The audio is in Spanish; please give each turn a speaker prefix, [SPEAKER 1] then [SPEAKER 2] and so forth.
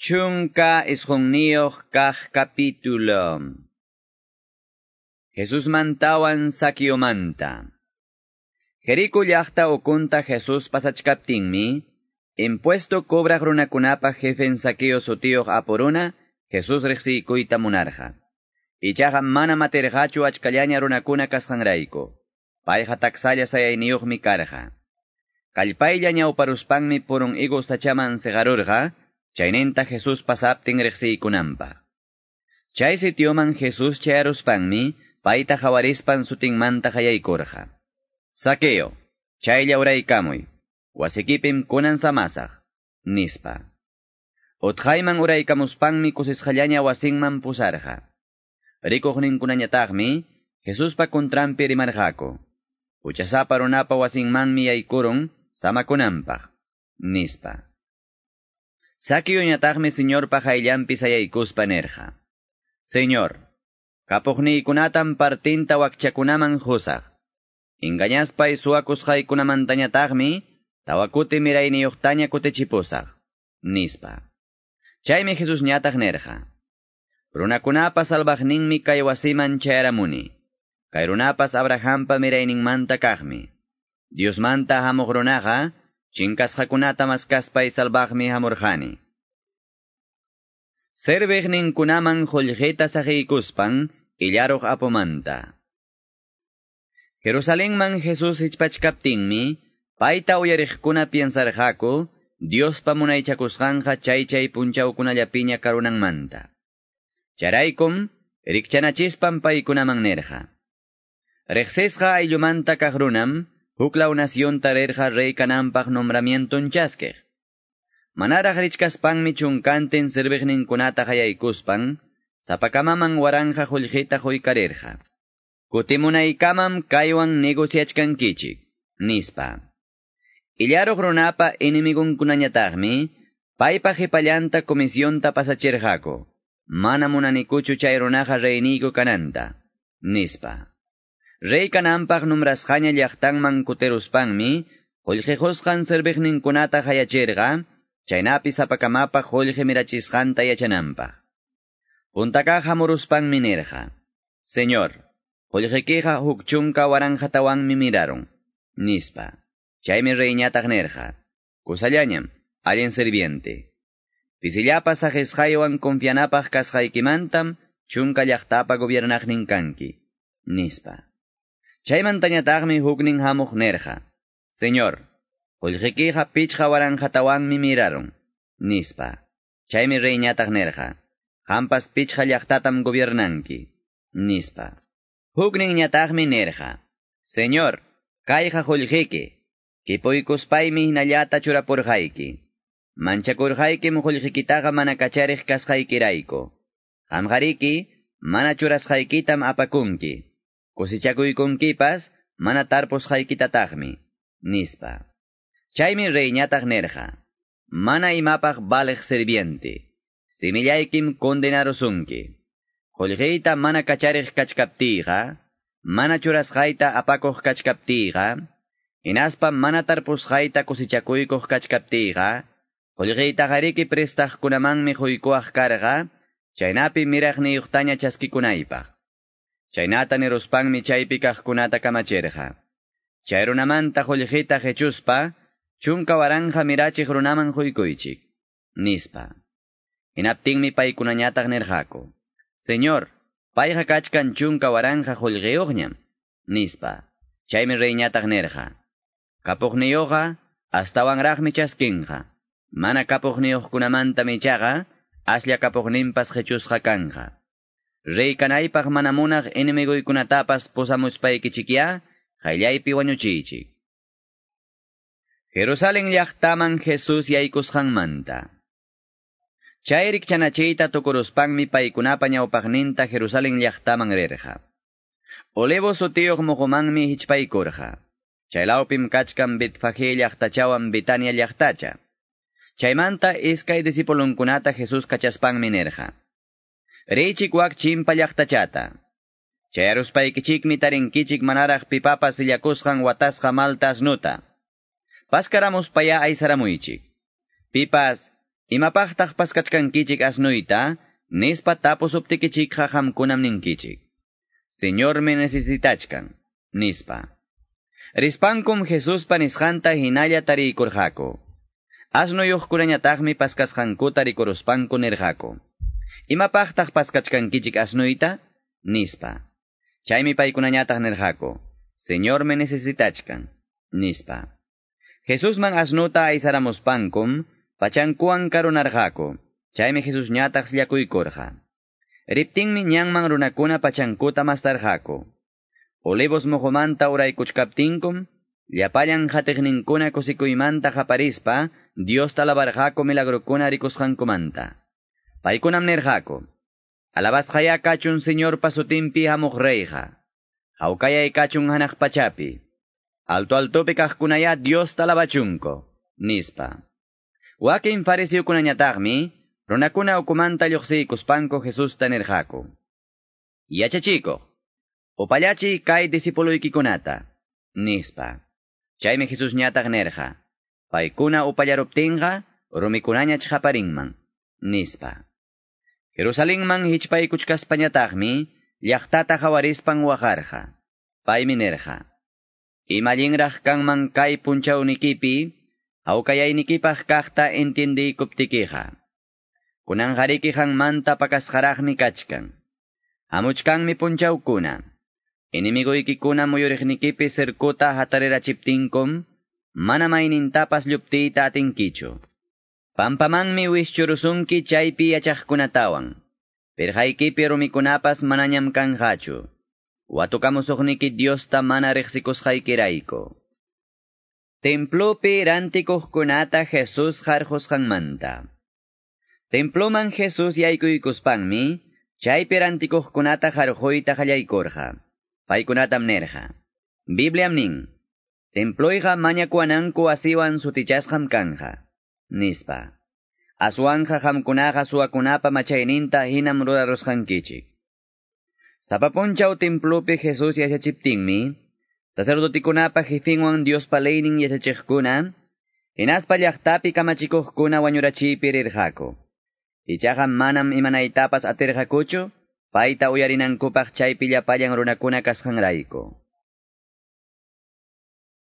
[SPEAKER 1] Chunka isqunniyoq kaq capítulo. Jesús mantawan sakiomanta. Jerico llaqta okunta Jesús pasachkaptinmi, impuesto cobra runakunapa jefen saqueo sotiyoq aporuna, Jesús riqsiycuyta munarja. Ichaqa mana materqachu achkallaña runakuna kasqanrayku. Payqa taksalla sayayniyuqmi karqa. Kallpaylla ñawparuspanmi purun igu sachaman segarurqa, chaynenta Jesús pasaptin riqsiykunanpaq. Chay sitioman Jesús chayaruspanmi, payta jawarispan sutinmanta hayaykurqa. Saqueo, chaylla uraykamuy, wasikipim kunan samasaq, nispa. Utqayman uraykamuspanmi kusisqallaña wasinman pusarqa. Rikuqninkunañataqmi, Jesuspa kontrampi rimarqaku. Uchasapa runapa wasinmanmi yaykurun, samakunanpaq, nispa. Saquioñataqmi Señorpa hayllampi sayaykuspa nerja. Señor, kapuqniykunatam partinta wakchakunaman husaq. Ingañaspay suwakusqaykunamantañataqmi, tawakuti mirayniyuqtaña kutichipusaq, nispa. Chaymi Jesus ñataq nerja. Runakunapa salvaqninmi kay wasiman chayaramuni. Kay runapas Abrahampa mirayninmanta kaqmi. Diosmanta hamuq runaqa, chinkasqakunata maskaspay salvaqmi hamurqani. Serveqninkunaman qullqita saqiykuspan, illaruq apumanta. Jerusalenman Jesus hichpachkaptinmi, payta uyariqkuna piensarqaku, Diospa munaychakusqanqa chay chay punchawkunallapiña karunanmanta. Charaykum, rikchanachispan paykunaman nerqa. Reqsisqa ayllumanta kaq runam, huklaw nacionta rerqa rey kananpaq nombramienton chaskeq. Manaraq richkaspanmi chunkantin sirviqninkunata hayaykuspan, sapakamaman waranja qullqita quykarerqa. Kutimunaykamam kaywan negociachkankichik, nispa. Illaruq runapa inimigunkunañataqmi, paypa qipallanta comisionta pasachirqaku, mana munanikuchu chay runaqa reyniyku kananta, nispa. Rey kananpaq numrasqaña llaqtanman kuteruspanmi, qullqijusqan serviqninkunata hayachirqa, chaynapi sapakamapa qullqi mirachisqanta yachananpaq. Puntaka hamuruspanmi nerqa. Señor, qullqikiqa huk chunka waranjatawanmi miraron, nispa. Chaymi reyñataq nerqa. Kusallañam, allen serviente. Pisillapas ajesqaywan confianapaq kasqaykimantam, chunka llaqtapa gobiernaqnin kanki, nispa. Chaymantañataqmi huknin nerqa. Señor, qullqikiqa pichqa waranjatawanmi miraron, nispa. Chaymi reyñataq nerqa. Hampas pichqa llaqtatam gobiernanki, nispa. Huknin ñataqmi nerqa. Señor, kayqa qullqiki, kipuykuspaymi hinallata churapurqayki. Manchakurqaykim qullqikitaqa mana kachariq kasqaykirayku. Qamqariki, mana churasqaykitam apakunki. Kushichakuykunkipas mana tarpushaykitataqmi, nispa. Chaymi reynataq nirqa, mana imapaq baliq sirviente, simillaykim condenarusunki. Qullqiyta mana kachariq kachkaptiiqa, mana churasqayta apakuq kachkaptiiqa, hinaspa mana tarpushayta kushichakuykuq kachkaptiiqa, qullqiyta qariki prestaqkunamanmi huykuaq karqa, chaynapi miraqniyuqtaña chaskikunaypaq. Chaynata niruspanmi chaypi kaqkunata kamachirqa. Chay runamanta qullqita hechuspa, chunka waranja mirachiq runaman quykuychik, nispa. Hinaptinmi paykunañataq nirqaku. Señor, payqa kachkan chunka waranja qullqiyuqñam, nispa. Chaymi reyñataq nirqa. Kapuqniyuqa, astawanraqmi chaskinqa. Mana kapuqniyuqkunamanta michaqa, aslla kapuqninpas hechusqa kanqa. Rey kanaypaq mana munaq inimiguykunatapas pusamuspaykichikya, qayllaypi wañuchiychik. Jerusalén llaqtaman Jesús yaykusqanmanta. Chayrik chanachiyta tukuruspanmi paykunapa ñawpaqninta Jerusalén llaqtaman rirqa. Olevo sutiyuq muhumanmi hichpaykurqa. Chaylawpim kachkan Betfagé llaqtachawan Betania llaqtacha. Chaymanta iskay Jesús kachaspanmi nirqa. Reychik wak chimpa llaqtachata. Chayaruspaykichikmi tarinkichik manaraq pipapas illakusqan watasqa malta asnuta. Paskaramuspaya aysaramuychik. Pipas Imapaqtaq paskachkankichik asnuyta, nispa tapusuptikichik kunam ninkichik. Señor me necesitachkan, nispa. Rispankum Jesús panisjanta hinalla tarikurjako. Asnuyuqkunañataqmi paskasqankuta rikuruspanku nirjako. Imapaqtaq paskachkankichik asnuyta, nispa. Chaymi paykunañataq. Señor me necesitachkan, nispa. Jesús man asnuta aysaramuspankum, pachankuan karunarjako. Chaymi Jesús ñataq llakuykurja. Riptinmi ñanman runakuna pachankuta mastarjako. Olivos mojomanta uraykuchkaptinkum, llapallan hatiqninkuna kusikuymanta haparispa, Dios talabarjako milagrokuna rikusqankumanta. Paykunam nirjako. Alabasqaya kachun Señor pasutimpi hamuq reyja. Hawkayay kachun hanaq pachapi. Alto altopi kaqkunaya Dios talabachunko, nispa. Wakin farisiyukunañataqmi, runakuna ukumanta lluqsiykuspanku Jesusta nirqaku. Yachachiko, upallachi kay disipuluykikunata, nispa. Chaymi Jesus ñataq nirqa. Paykuna upallaruptinqa, rumikunañach Jerusalén man hichpaykuchkas pañataqmi, llaqtata qawarispan waqarqa, payminerqa. Imallinraq kanman kay punchawnikipi, awkayaynikipaq kaqta entendiycuptikiqa. Kunanqariki qanmanta pakasqaraqmi kachkan. Hamuchkanmi punchawkuna. Inimigoykikuna muyuriqnikipi sirkuta hatarirachiptinkum, mana maynintapas lluptiyta atinkichu. Pampamanmi wischurusunki chaypi yachaqkunatawan. Pirqaykipi rumikunapas manañam kanqachu. Watukamusuqniki Diosta mana riqsikusqaykirayku. Templopi rantikuqkunata Jesus harqusqanmanta. Temploman Jesus yaykuykuspanmi, chaypi rantikuqkunata harquyta qallaykurqa. Paykunatam nerqa. Bibliam nin, Temployqa mañakuananku asiwan sutichasqam kanja. Nispa. Aswanja hamkunaqa suwakunapa machayninta hinam rurarusqankichik. Sapapunchaw templopi Jesus yachachiptinmi, sacerdotikunapa jefinwan Dios palaynin yachachiqkuna, hinaspa llaqtapi kamachikuqkuna wañurachipi rirqaku. Ichaqa manam imanaytapas atirqakuchu, payta uyarinankupaq chaypi llapallan runakuna kasqanrayku.